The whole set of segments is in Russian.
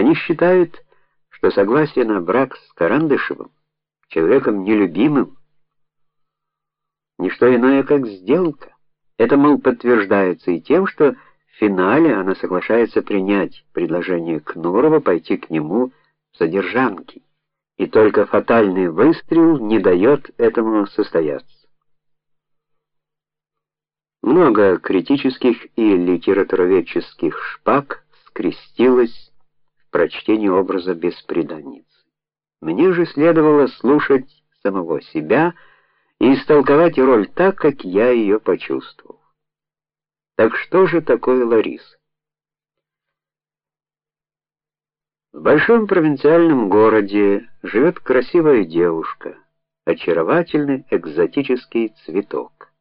Они считают, что согласие на брак с Карандышевым, человеком нелюбимым, не что иное, как сделка. Это мол подтверждается и тем, что в финале она соглашается принять предложение Кнурова пойти к нему в содержанки. И только фатальный выстрел не дает этому состояться. Много критических и литературоведческих шпаг скрестилось в прочтении образа беспреданницы. Мне же следовало слушать самого себя и истолковать роль так, как я ее почувствовал. Так что же такое Лариса? В большом провинциальном городе живет красивая девушка, очаровательный экзотический цветок.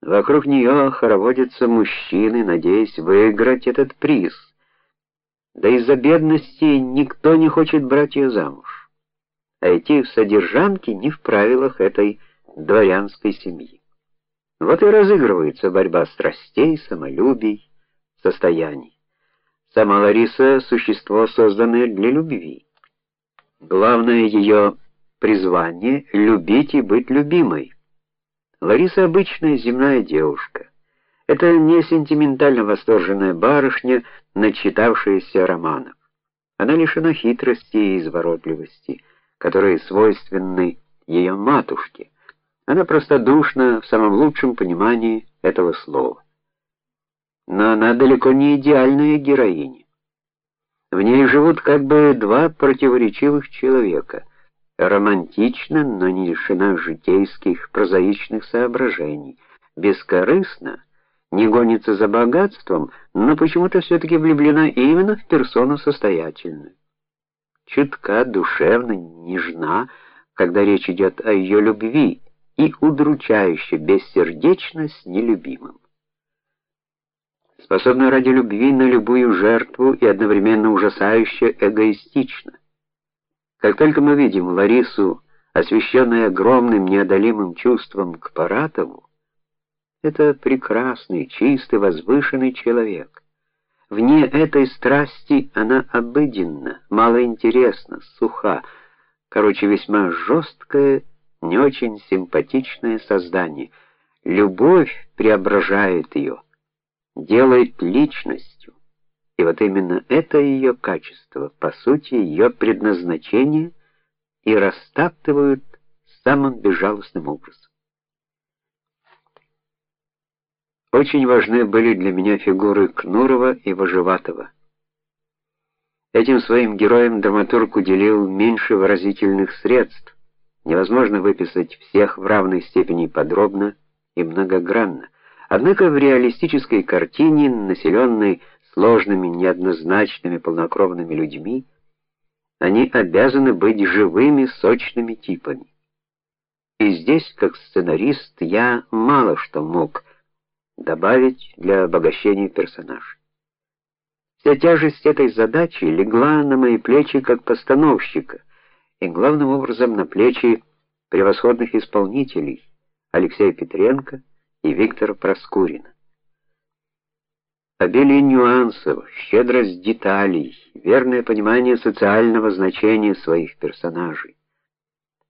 Вокруг нее хороводятся мужчины, надеясь выиграть этот приз. Да из-за бедности никто не хочет брать ее замуж. А идти в содержанки не в правилах этой дворянской семьи. Вот и разыгрывается борьба страстей, самолюбий, состояний. Сама Лариса существо, созданное для любви. Главное ее призвание любить и быть любимой. Лариса обычная земная девушка. Это не сентиментально восторженная барышня, начитавшаяся романов. Она лишена хитрости и изворотливости, которые свойственны ее матушке. Она простодушна в самом лучшем понимании этого слова. Но она далеко не идеальная героиня. В ней живут как бы два противоречивых человека — романтична, но не лишена житейских, прозаичных соображений, бескорыстна, не гонится за богатством, но почему-то все таки влюблена именно в персону состоятельную. Чутка, душевна, нежна, когда речь идет о ее любви, и удручающе бессердечна с нелюбимым. Способна ради любви на любую жертву и одновременно ужасающе эгоистична. Как только мы видим Ларису, освещенной огромным неодолимым чувством к Паратову, это прекрасный, чистый, возвышенный человек. Вне этой страсти она обыденна, малоинтересна, суха, короче, весьма жесткое, не очень симпатичное создание. Любовь преображает ее, делает личностью. И вот именно это ее качество, по сути, ее предназначение и растаптывают самым безжалостным образом. Очень важны были для меня фигуры Кнурова и Вожеватова. Этим своим героям драматург уделил меньше выразительных средств. Невозможно выписать всех в равной степени подробно и многогранно. Однако в реалистической картине, населенной сложными, неоднозначными, полнокровными людьми, они обязаны быть живыми, сочными типами. И здесь, как сценарист, я мало что мог добавить для обогащения персонажа. Вся тяжесть этой задачи легла на мои плечи как постановщика, и главным образом на плечи превосходных исполнителей Алексея Петренко и Виктора Проскурина. Обилие нюансов, щедрость деталей, верное понимание социального значения своих персонажей.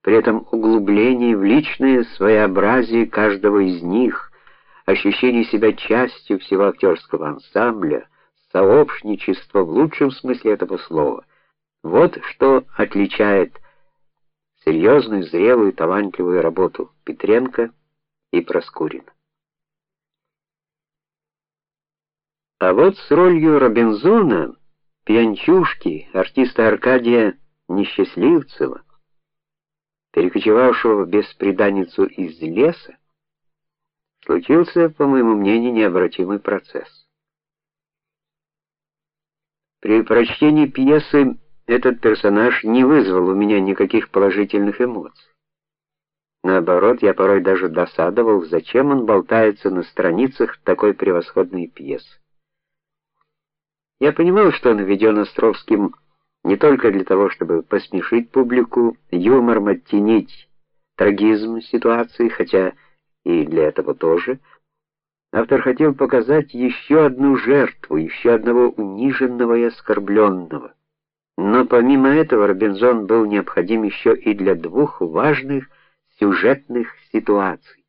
При этом углубление в личное своеобразие каждого из них, ощущение себя частью всего актерского ансамбля, сообщничество в лучшем смысле этого слова. Вот что отличает серьезную, зрелую, талантливую работу Петренко и Проскурина. А вот с ролью Робинзона, пьянчушки, артиста Аркадия Несчастливцева, перекочевавшего в беспреданницу из леса, случился, по моему мнению, необратимый процесс. При прочтении пьесы этот персонаж не вызвал у меня никаких положительных эмоций. Наоборот, я порой даже досадовал, зачем он болтается на страницах такой превосходной пьесы. Я понимал, что он введен Островским не только для того, чтобы посмешить публику, юмором оттенить трагизм ситуации, хотя и для этого тоже, Автор хотел показать еще одну жертву, еще одного униженного и оскорбленного. Но помимо этого Робинзон был необходим еще и для двух важных сюжетных ситуаций.